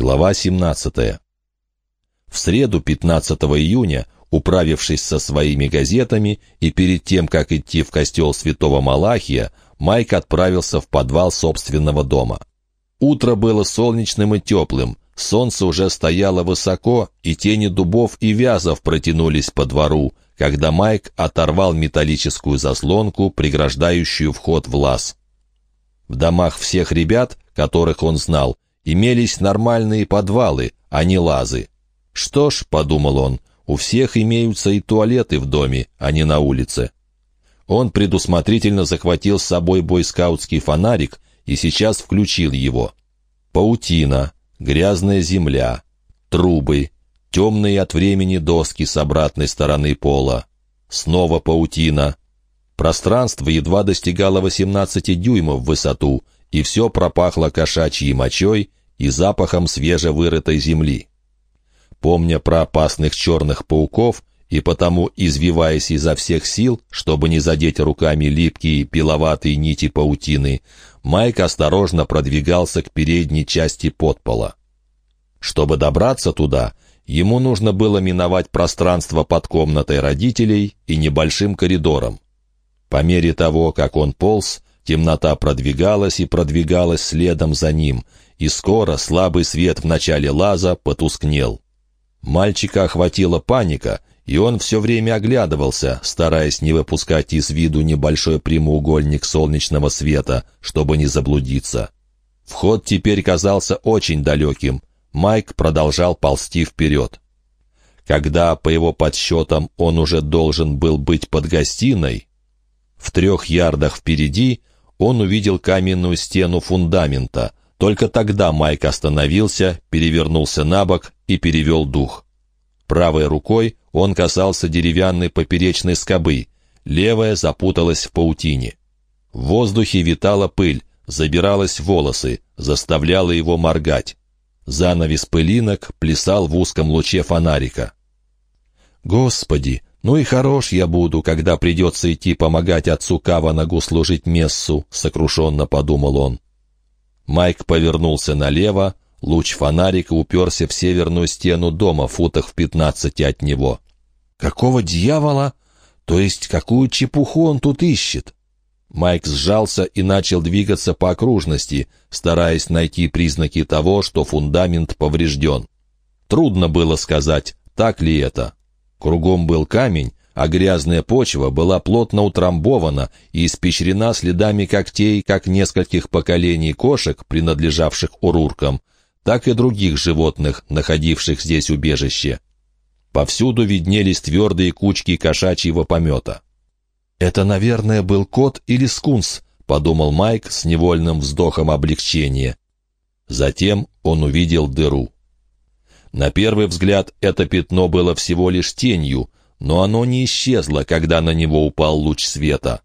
Глава 17. В среду 15 июня, управившись со своими газетами и перед тем, как идти в костел святого Малахия, Майк отправился в подвал собственного дома. Утро было солнечным и теплым, солнце уже стояло высоко, и тени дубов и вязов протянулись по двору, когда Майк оторвал металлическую заслонку, преграждающую вход в лаз. В домах всех ребят, которых он знал, имелись нормальные подвалы, а не лазы. «Что ж», — подумал он, — «у всех имеются и туалеты в доме, а не на улице». Он предусмотрительно захватил с собой бойскаутский фонарик и сейчас включил его. Паутина, грязная земля, трубы, темные от времени доски с обратной стороны пола. Снова паутина. Пространство едва достигало 18 дюймов в высоту, и все пропахло кошачьей мочой и запахом свежевырытой земли. Помня про опасных черных пауков и потому извиваясь изо всех сил, чтобы не задеть руками липкие пиловатые нити паутины, Майк осторожно продвигался к передней части подпола. Чтобы добраться туда, ему нужно было миновать пространство под комнатой родителей и небольшим коридором. По мере того, как он полз, Темнота продвигалась и продвигалась следом за ним, и скоро слабый свет в начале лаза потускнел. Мальчика охватила паника, и он все время оглядывался, стараясь не выпускать из виду небольшой прямоугольник солнечного света, чтобы не заблудиться. Вход теперь казался очень далеким. Майк продолжал ползти вперед. Когда, по его подсчетам, он уже должен был быть под гостиной, в трех ярдах впереди он увидел каменную стену фундамента. Только тогда Майк остановился, перевернулся на бок и перевел дух. Правой рукой он касался деревянной поперечной скобы, левая запуталась в паутине. В воздухе витала пыль, забиралась в волосы, заставляла его моргать. Занавес пылинок плясал в узком луче фонарика. «Господи, «Ну и хорош я буду, когда придется идти помогать отцу Каванагу служить мессу», — сокрушенно подумал он. Майк повернулся налево, луч фонарика уперся в северную стену дома, футах в пятнадцати от него. «Какого дьявола? То есть какую чепуху он тут ищет?» Майк сжался и начал двигаться по окружности, стараясь найти признаки того, что фундамент поврежден. Трудно было сказать, так ли это. Кругом был камень, а грязная почва была плотно утрамбована и испещрена следами когтей как нескольких поколений кошек, принадлежавших уруркам, так и других животных, находивших здесь убежище. Повсюду виднелись твердые кучки кошачьего помета. «Это, наверное, был кот или скунс», — подумал Майк с невольным вздохом облегчения. Затем он увидел дыру. На первый взгляд это пятно было всего лишь тенью, но оно не исчезло, когда на него упал луч света.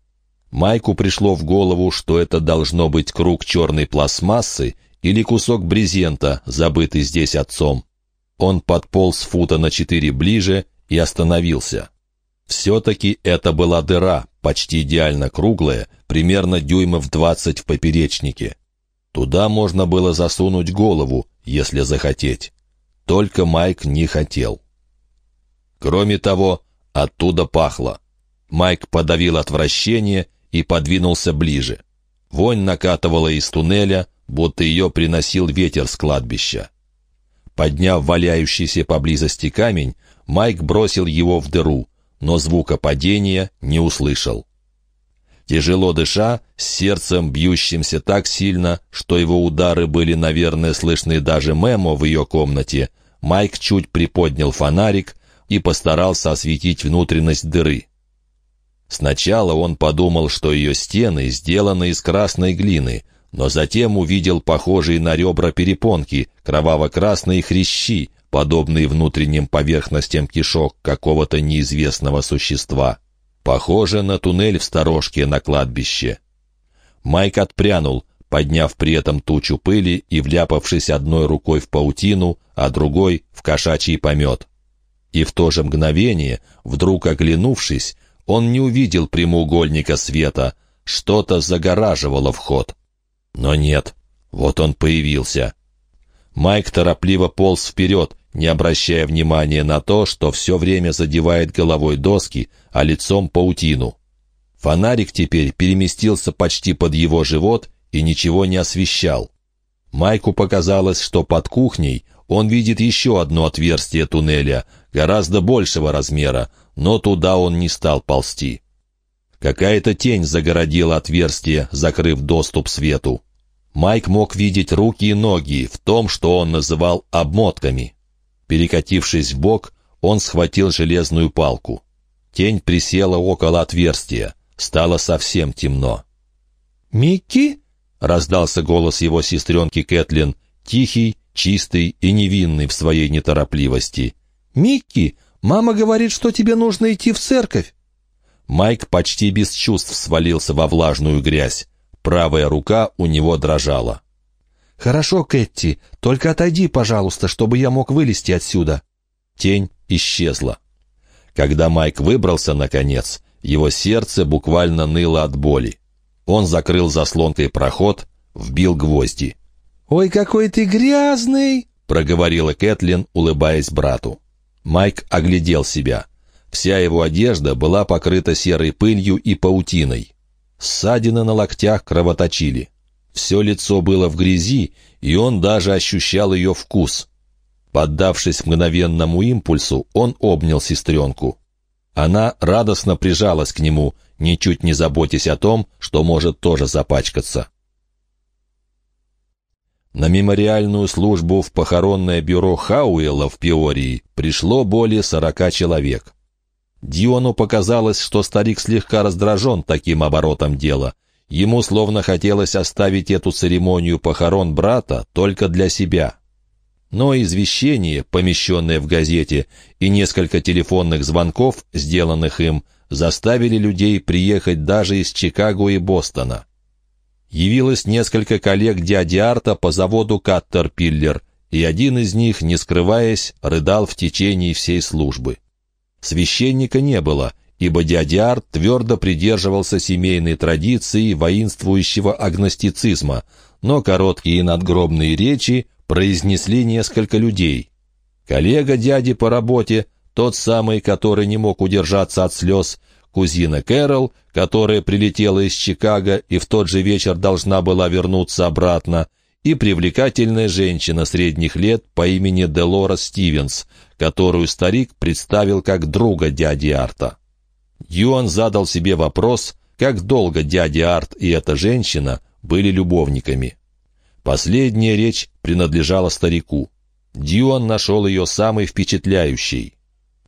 Майку пришло в голову, что это должно быть круг черной пластмассы или кусок брезента, забытый здесь отцом. Он подполз фута на четыре ближе и остановился. Все-таки это была дыра, почти идеально круглая, примерно дюймов двадцать в поперечнике. Туда можно было засунуть голову, если захотеть. Только Майк не хотел. Кроме того, оттуда пахло. Майк подавил отвращение и подвинулся ближе. Вонь накатывала из туннеля, будто ее приносил ветер с кладбища. Подняв валяющийся поблизости камень, Майк бросил его в дыру, но звука падения не услышал. Тяжело дыша, с сердцем бьющимся так сильно, что его удары были, наверное, слышны даже Мэмо в ее комнате, Майк чуть приподнял фонарик и постарался осветить внутренность дыры. Сначала он подумал, что ее стены сделаны из красной глины, но затем увидел похожие на ребра перепонки, кроваво-красные хрящи, подобные внутренним поверхностям кишок какого-то неизвестного существа. Похоже на туннель в сторожке на кладбище. Майк отпрянул, подняв при этом тучу пыли и вляпавшись одной рукой в паутину, а другой — в кошачий помет. И в то же мгновение, вдруг оглянувшись, он не увидел прямоугольника света, что-то загораживало вход. Но нет, вот он появился. Майк торопливо полз вперед, не обращая внимания на то, что все время задевает головой доски, а лицом паутину. Фонарик теперь переместился почти под его живот и ничего не освещал. Майку показалось, что под кухней он видит еще одно отверстие туннеля, гораздо большего размера, но туда он не стал ползти. Какая-то тень загородила отверстие, закрыв доступ свету. Майк мог видеть руки и ноги в том, что он называл обмотками. Перекатившись в бок, он схватил железную палку. Тень присела около отверстия. Стало совсем темно. «Микки?» — раздался голос его сестренки Кэтлин, тихий, чистый и невинный в своей неторопливости. «Микки, мама говорит, что тебе нужно идти в церковь». Майк почти без чувств свалился во влажную грязь. Правая рука у него дрожала. «Хорошо, Кэти, только отойди, пожалуйста, чтобы я мог вылезти отсюда». Тень исчезла. Когда Майк выбрался, наконец, его сердце буквально ныло от боли. Он закрыл заслонкой проход, вбил гвозди. «Ой, какой ты грязный!» — проговорила Кэтлин, улыбаясь брату. Майк оглядел себя. Вся его одежда была покрыта серой пылью и паутиной. Ссадины на локтях кровоточили. Все лицо было в грязи, и он даже ощущал ее вкус. Поддавшись мгновенному импульсу, он обнял сестренку. Она радостно прижалась к нему, ничуть не заботясь о том, что может тоже запачкаться. На мемориальную службу в похоронное бюро Хауэлла в Пиории пришло более сорока человек. Диону показалось, что старик слегка раздражен таким оборотом дела, Ему словно хотелось оставить эту церемонию похорон брата только для себя. Но извещение, помещенное в газете, и несколько телефонных звонков, сделанных им, заставили людей приехать даже из Чикаго и Бостона. Явилось несколько коллег дяди Арта по заводу «Каттерпиллер», и один из них, не скрываясь, рыдал в течение всей службы. Священника не было — ибо Арт твердо придерживался семейной традиции воинствующего агностицизма, но короткие надгробные речи произнесли несколько людей. Коллега дяди по работе, тот самый, который не мог удержаться от слез, кузина Кэрол, которая прилетела из Чикаго и в тот же вечер должна была вернуться обратно, и привлекательная женщина средних лет по имени Делора Стивенс, которую старик представил как друга дяди Арта. Юан задал себе вопрос, как долго дядя Арт и эта женщина были любовниками. Последняя речь принадлежала старику. Дюан нашел ее самой впечатляющей.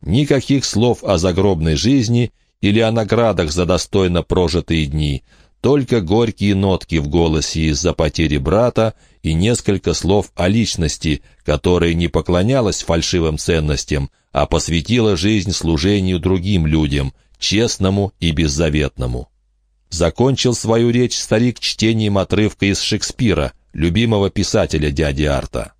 Никаких слов о загробной жизни или о наградах за достойно прожитые дни, только горькие нотки в голосе из-за потери брата и несколько слов о личности, которая не поклонялась фальшивым ценностям, а посвятила жизнь служению другим людям, честному и беззаветному. Закончил свою речь старик чтением отрывка из Шекспира, любимого писателя дяди Арта.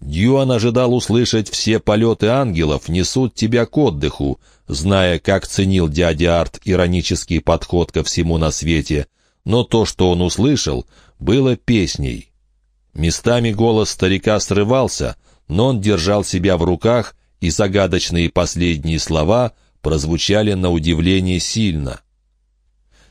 Дьюан ожидал услышать «все полеты ангелов несут тебя к отдыху», зная, как ценил дядя Арт иронический подход ко всему на свете, но то, что он услышал, было песней. Местами голос старика срывался, но он держал себя в руках, и загадочные последние слова прозвучали на удивление сильно.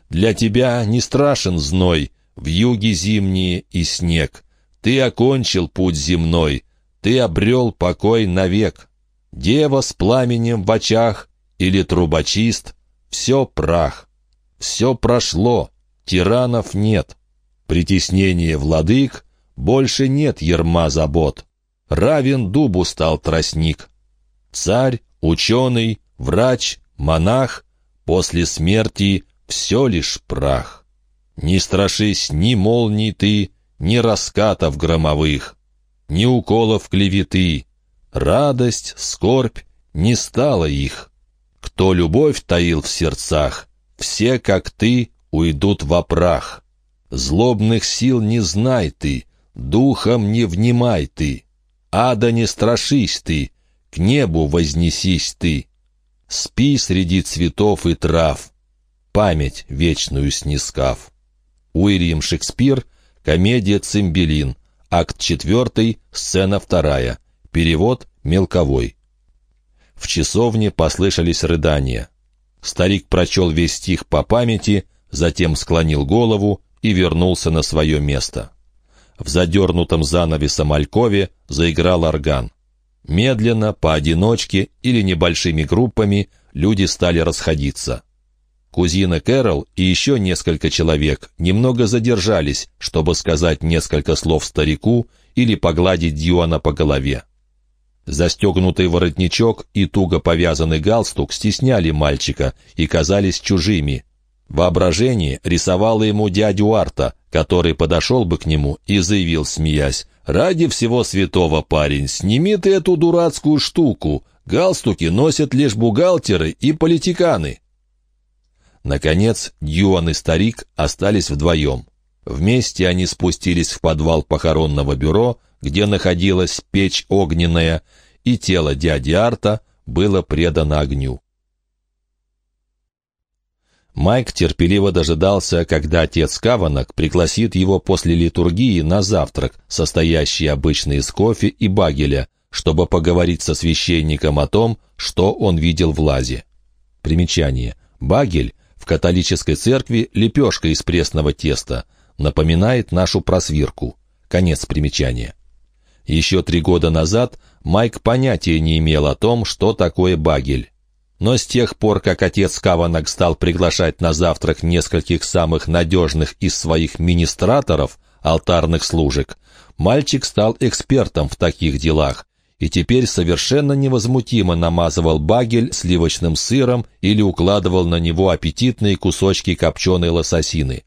«Для тебя не страшен зной, в юге зимние и снег. Ты окончил путь земной, ты обрел покой навек. Дева с пламенем в очах или трубочист — все прах. Все прошло, тиранов нет. Притеснение владык — больше нет ерма забот. Равен дубу стал тростник. Царь, ученый, врач, монах, после смерти все лишь прах. Не страшись ни молний ты, ни раскатов громовых, ни уколов клеветы. Радость, скорбь не стала их. Кто любовь таил в сердцах, все, как ты, уйдут во прах. Злобных сил не знай ты, духом не внимай ты. Ада не страшись ты, к небу вознесись ты. Спи среди цветов и трав, память вечную снискав. Уильям Шекспир, комедия «Цимбелин», Акт 4, сцена 2. Перевод мелковой. В часовне послышались рыдания. Старик прочел весь стих по памяти, затем склонил голову и вернулся на свое место. В задернутом занавесом алькове заиграл орган. Медленно, поодиночке или небольшими группами люди стали расходиться. Кузина Кэрол и еще несколько человек немного задержались, чтобы сказать несколько слов старику или погладить Дьюана по голове. Застегнутый воротничок и туго повязанный галстук стесняли мальчика и казались чужими. Воображение рисовало ему дядю Арта, который подошел бы к нему и заявил, смеясь, «Ради всего святого, парень, сними ты эту дурацкую штуку. Галстуки носят лишь бухгалтеры и политиканы». Наконец, Дьюан и старик остались вдвоем. Вместе они спустились в подвал похоронного бюро, где находилась печь огненная, и тело дяди Арта было предано огню. Майк терпеливо дожидался, когда отец Каванок пригласит его после литургии на завтрак, состоящий обычно из кофе и багеля, чтобы поговорить со священником о том, что он видел в лазе. Примечание. Багель в католической церкви лепешка из пресного теста. Напоминает нашу просвирку. Конец примечания. Еще три года назад Майк понятия не имел о том, что такое багель. Но с тех пор, как отец Каванак стал приглашать на завтрак нескольких самых надежных из своих министраторов, алтарных служек, мальчик стал экспертом в таких делах и теперь совершенно невозмутимо намазывал багель сливочным сыром или укладывал на него аппетитные кусочки копченой лососины.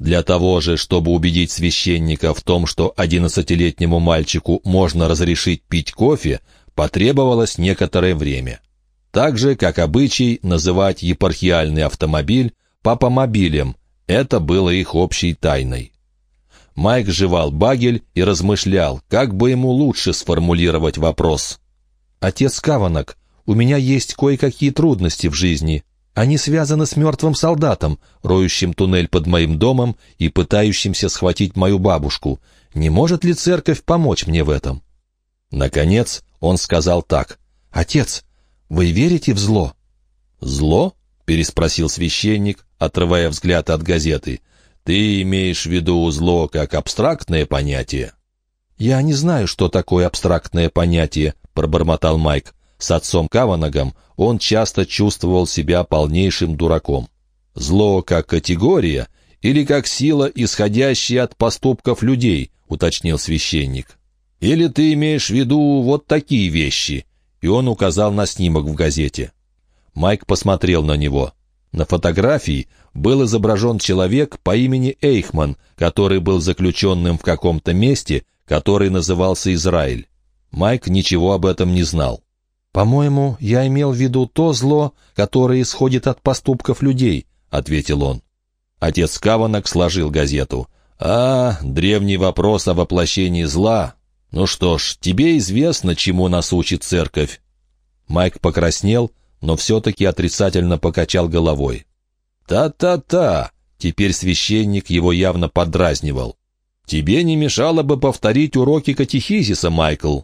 Для того же, чтобы убедить священника в том, что одиннадцатилетнему мальчику можно разрешить пить кофе, потребовалось некоторое время. Так же, как обычай называть епархиальный автомобиль папомобилем, это было их общей тайной. Майк жевал багель и размышлял, как бы ему лучше сформулировать вопрос. «Отец Каванок, у меня есть кое-какие трудности в жизни. Они связаны с мертвым солдатом, роющим туннель под моим домом и пытающимся схватить мою бабушку. Не может ли церковь помочь мне в этом?» Наконец он сказал так. «Отец, вы верите в зло?» «Зло?» — переспросил священник, отрывая взгляд от газеты. Ты имеешь в виду зло как абстрактное понятие? Я не знаю, что такое абстрактное понятие, пробормотал Майк. С отцом Каванагом он часто чувствовал себя полнейшим дураком. Зло как категория или как сила, исходящая от поступков людей, уточнил священник. Или ты имеешь в виду вот такие вещи? И он указал на снимок в газете. Майк посмотрел на него. На фотографии был изображен человек по имени Эйхман, который был заключенным в каком-то месте, который назывался Израиль. Майк ничего об этом не знал. «По-моему, я имел в виду то зло, которое исходит от поступков людей», — ответил он. Отец Каванок сложил газету. «А, древний вопрос о воплощении зла. Ну что ж, тебе известно, чему нас учит церковь». Майк покраснел, но все-таки отрицательно покачал головой. «Та-та-та!» — теперь священник его явно подразнивал. «Тебе не мешало бы повторить уроки катехизиса, Майкл».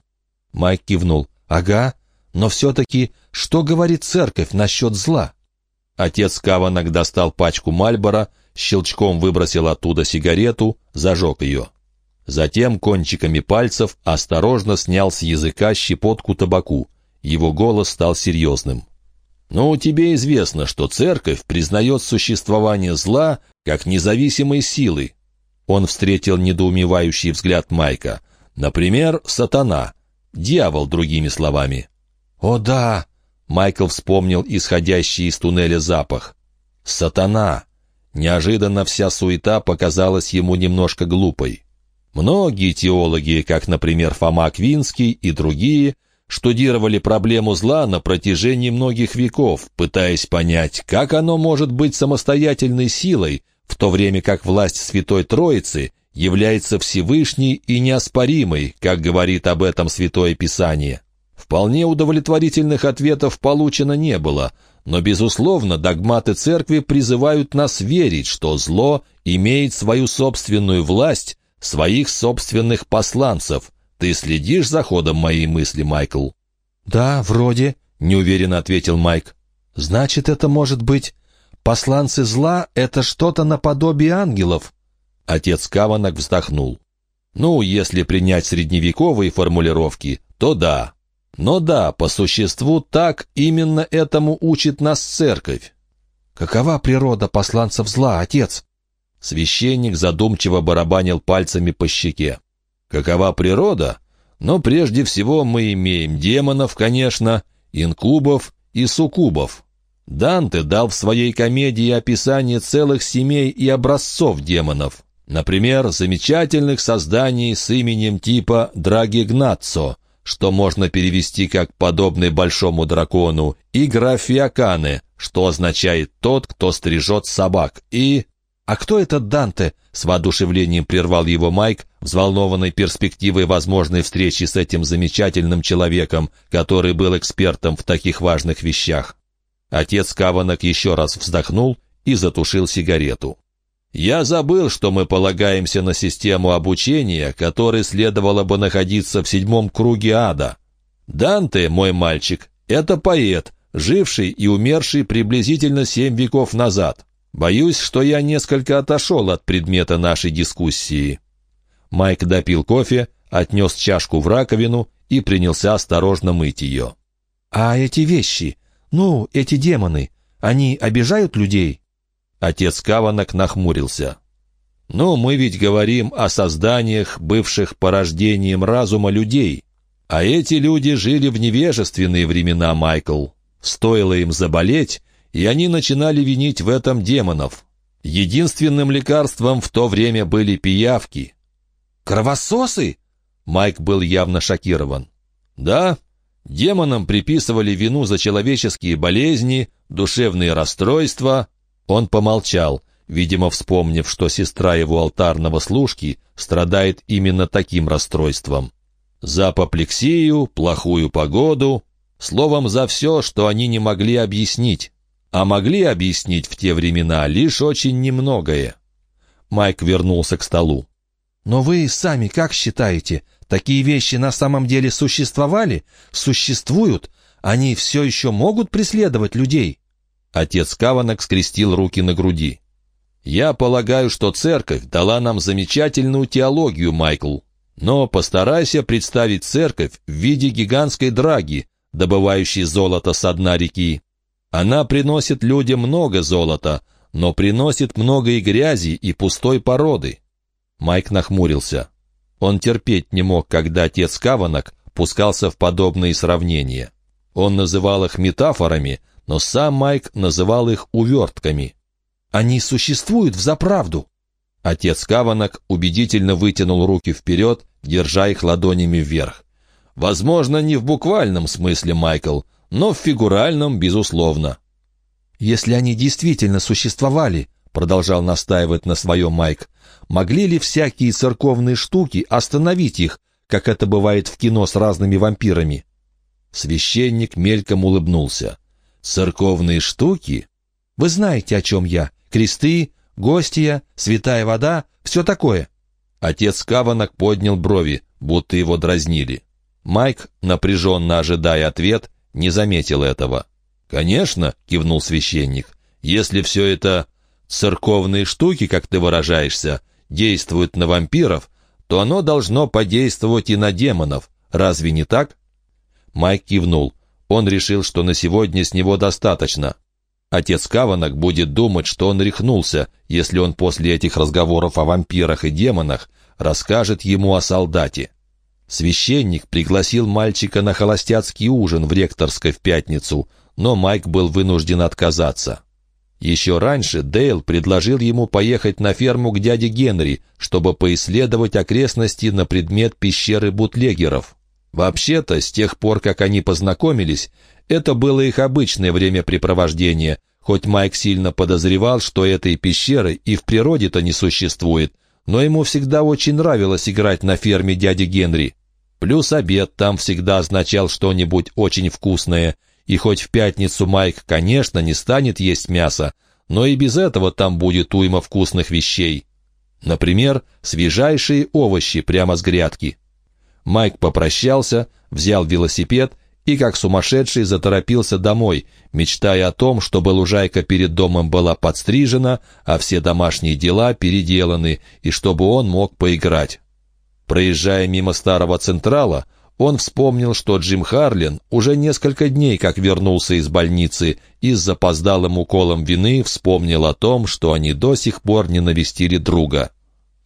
Майк кивнул. «Ага, но все-таки что говорит церковь насчет зла?» Отец Каванок достал пачку Мальбора, щелчком выбросил оттуда сигарету, зажег ее. Затем кончиками пальцев осторожно снял с языка щепотку табаку. Его голос стал серьезным. Но тебе известно, что церковь признает существование зла как независимой силы. Он встретил недоумевающий взгляд Майка. Например, сатана. Дьявол, другими словами. «О да!» — Майкл вспомнил исходящий из туннеля запах. «Сатана!» Неожиданно вся суета показалась ему немножко глупой. Многие теологи, как, например, Фома Квинский и другие, штудировали проблему зла на протяжении многих веков, пытаясь понять, как оно может быть самостоятельной силой, в то время как власть Святой Троицы является Всевышней и неоспоримой, как говорит об этом Святое Писание. Вполне удовлетворительных ответов получено не было, но, безусловно, догматы церкви призывают нас верить, что зло имеет свою собственную власть, своих собственных посланцев. Ты следишь за ходом моей мысли, Майкл?» «Да, вроде», — неуверенно ответил Майк. «Значит, это может быть... Посланцы зла — это что-то наподобие ангелов?» Отец Каванок вздохнул. «Ну, если принять средневековые формулировки, то да. Но да, по существу так именно этому учит нас церковь. Какова природа посланцев зла, отец? Священник задумчиво барабанил пальцами по щеке. Какова природа? Но прежде всего мы имеем демонов, конечно, инкубов и суккубов. Данте дал в своей комедии описание целых семей и образцов демонов. Например, замечательных созданий с именем типа Драгигнаццо, что можно перевести как «подобный большому дракону», и «графиаканы», что означает «тот, кто стрижет собак», и... «А кто этот Данте?» — с воодушевлением прервал его Майк, взволнованный перспективой возможной встречи с этим замечательным человеком, который был экспертом в таких важных вещах. Отец Каванок еще раз вздохнул и затушил сигарету. Я забыл, что мы полагаемся на систему обучения, которой следовало бы находиться в седьмом круге ада. Данте, мой мальчик, это поэт, живший и умерший приблизительно семь веков назад. Боюсь, что я несколько отошел от предмета нашей дискуссии». Майк допил кофе, отнес чашку в раковину и принялся осторожно мыть ее. «А эти вещи, ну, эти демоны, они обижают людей?» Отец Каванок нахмурился. «Но мы ведь говорим о созданиях, бывших порождением разума людей. А эти люди жили в невежественные времена, Майкл. Стоило им заболеть, и они начинали винить в этом демонов. Единственным лекарством в то время были пиявки». «Кровососы?» Майк был явно шокирован. «Да, демонам приписывали вину за человеческие болезни, душевные расстройства, он помолчал, видимо, вспомнив, что сестра его алтарного служки страдает именно таким расстройством. За апоплексию, плохую погоду, словом, за все, что они не могли объяснить. А могли объяснить в те времена лишь очень немногое. Майк вернулся к столу. «Но вы сами как считаете, такие вещи на самом деле существовали? Существуют? Они все еще могут преследовать людей?» Отец Каванок скрестил руки на груди. «Я полагаю, что церковь дала нам замечательную теологию, Майкл. Но постарайся представить церковь в виде гигантской драги, добывающей золото со дна реки. Она приносит людям много золота, но приносит много и грязи, и пустой породы». Майк нахмурился. Он терпеть не мог, когда отец Каванок пускался в подобные сравнения. Он называл их метафорами — но сам Майк называл их увертками. «Они существуют взаправду!» Отец Каванок убедительно вытянул руки вперед, держа их ладонями вверх. «Возможно, не в буквальном смысле, Майкл, но в фигуральном, безусловно». «Если они действительно существовали», — продолжал настаивать на своем Майк, «могли ли всякие церковные штуки остановить их, как это бывает в кино с разными вампирами?» Священник мельком улыбнулся. Церковные штуки? Вы знаете, о чем я. Кресты, гостья, святая вода, все такое. Отец Каванок поднял брови, будто его дразнили. Майк, напряженно ожидая ответ, не заметил этого. «Конечно», — кивнул священник, — «если все это церковные штуки, как ты выражаешься, действуют на вампиров, то оно должно подействовать и на демонов. Разве не так?» Майк кивнул. Он решил, что на сегодня с него достаточно. Отец Каванок будет думать, что он рехнулся, если он после этих разговоров о вампирах и демонах расскажет ему о солдате. Священник пригласил мальчика на холостяцкий ужин в ректорской в пятницу, но Майк был вынужден отказаться. Еще раньше Дейл предложил ему поехать на ферму к дяде Генри, чтобы поисследовать окрестности на предмет пещеры бутлегеров. Вообще-то, с тех пор, как они познакомились, это было их обычное времяпрепровождение, хоть Майк сильно подозревал, что этой пещеры и в природе-то не существует, но ему всегда очень нравилось играть на ферме дяди Генри. Плюс обед там всегда означал что-нибудь очень вкусное, и хоть в пятницу Майк, конечно, не станет есть мясо, но и без этого там будет уйма вкусных вещей. Например, свежайшие овощи прямо с грядки. Майк попрощался, взял велосипед и, как сумасшедший, заторопился домой, мечтая о том, чтобы лужайка перед домом была подстрижена, а все домашние дела переделаны, и чтобы он мог поиграть. Проезжая мимо старого Централа, он вспомнил, что Джим Харлин уже несколько дней как вернулся из больницы и с запоздалым уколом вины вспомнил о том, что они до сих пор не навестили друга.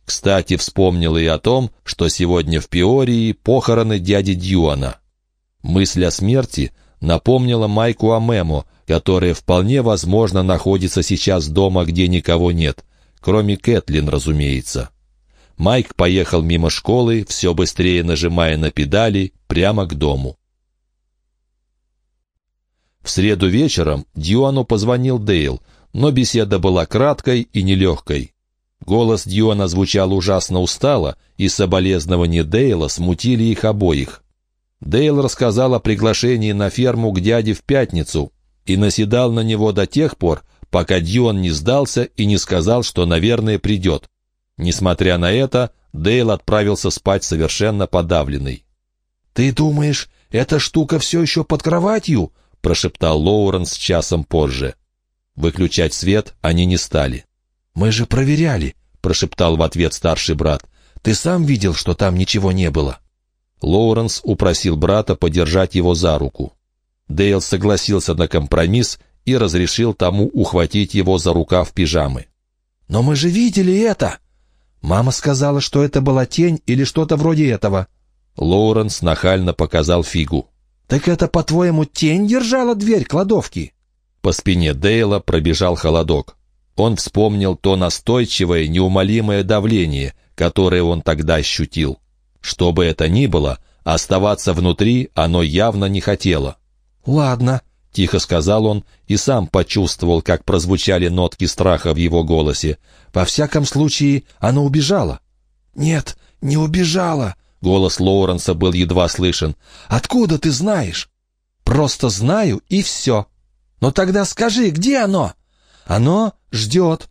Кстати, вспомнил и о том, что сегодня в Пиории похороны дяди Дьюана. Мысль о смерти напомнила Майку о Мемо, которая вполне возможно находится сейчас дома, где никого нет, кроме Кэтлин, разумеется. Майк поехал мимо школы, все быстрее нажимая на педали, прямо к дому. В среду вечером Дьюану позвонил Дейл, но беседа была краткой и нелегкой. Голос Дьюана звучал ужасно устало, и соболезнования Дейла смутили их обоих. Дейл рассказал о приглашении на ферму к дяде в пятницу и наседал на него до тех пор, пока Дьюан не сдался и не сказал, что, наверное, придет. Несмотря на это, Дейл отправился спать совершенно подавленный. «Ты думаешь, эта штука все еще под кроватью?» — прошептал Лоуренс часом позже. Выключать свет они не стали. «Мы же проверяли», — прошептал в ответ старший брат. «Ты сам видел, что там ничего не было?» Лоуренс упросил брата подержать его за руку. Дейл согласился на компромисс и разрешил тому ухватить его за рукав пижамы. «Но мы же видели это!» Мама сказала, что это была тень или что-то вроде этого. Лоуренс нахально показал фигу. «Так это, по-твоему, тень держала дверь кладовки?» По спине Дейла пробежал холодок. Он вспомнил то настойчивое, неумолимое давление, которое он тогда ощутил. Что бы это ни было, оставаться внутри оно явно не хотело. «Ладно», — тихо сказал он и сам почувствовал, как прозвучали нотки страха в его голосе. «Во всяком случае, оно убежало». «Нет, не убежало», — голос Лоуренса был едва слышен. «Откуда ты знаешь?» «Просто знаю, и все». «Но тогда скажи, где оно?» «Оно ждет».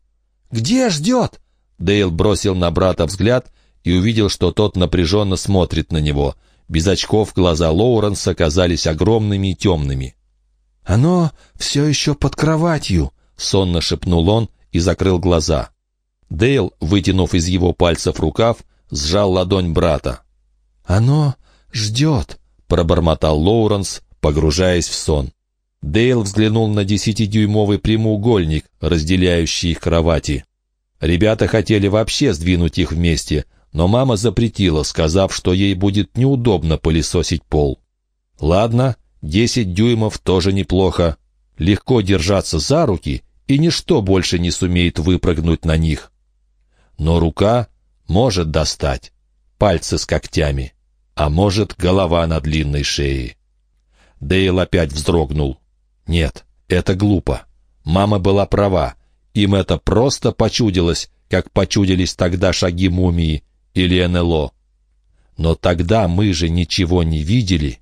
«Где ждет?» Дейл бросил на брата взгляд и увидел, что тот напряженно смотрит на него. Без очков глаза Лоуренса казались огромными и темными. «Оно все еще под кроватью», — сонно шепнул он и закрыл глаза. Дейл, вытянув из его пальцев рукав, сжал ладонь брата. «Оно ждет», — пробормотал Лоуренс, погружаясь в сон. Дейл взглянул на десятидюймовый прямоугольник, разделяющий их кровати. Ребята хотели вообще сдвинуть их вместе, но мама запретила, сказав, что ей будет неудобно пылесосить пол. Ладно, десять дюймов тоже неплохо. Легко держаться за руки, и ничто больше не сумеет выпрыгнуть на них. Но рука может достать, пальцы с когтями, а может голова на длинной шее. Дейл опять вздрогнул. Нет, это глупо. Мама была права. Им это просто почудилось, как почудились тогда шаги мумии, или НЛО. Но тогда мы же ничего не видели.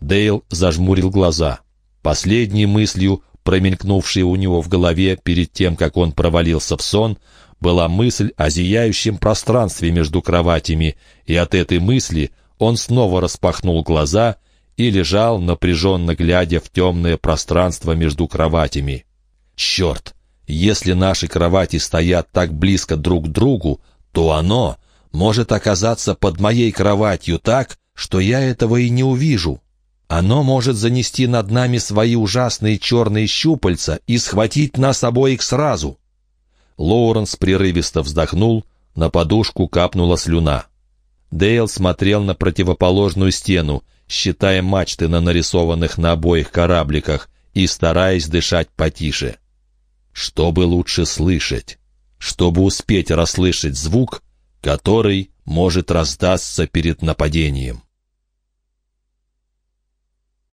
Дейл зажмурил глаза. Последней мыслью, промелькнувшей у него в голове перед тем, как он провалился в сон, была мысль о зияющем пространстве между кроватями, и от этой мысли он снова распахнул глаза и лежал, напряженно глядя в темное пространство между кроватями. «Черт! Если наши кровати стоят так близко друг к другу, то оно, может оказаться под моей кроватью так, что я этого и не увижу. Оно может занести над нами свои ужасные черные щупальца и схватить нас обоих сразу. Лоуренс прерывисто вздохнул, на подушку капнула слюна. Дейл смотрел на противоположную стену, считая мачты на нарисованных на обоих корабликах и стараясь дышать потише. Чтобы лучше слышать, чтобы успеть расслышать звук, который может раздаться перед нападением.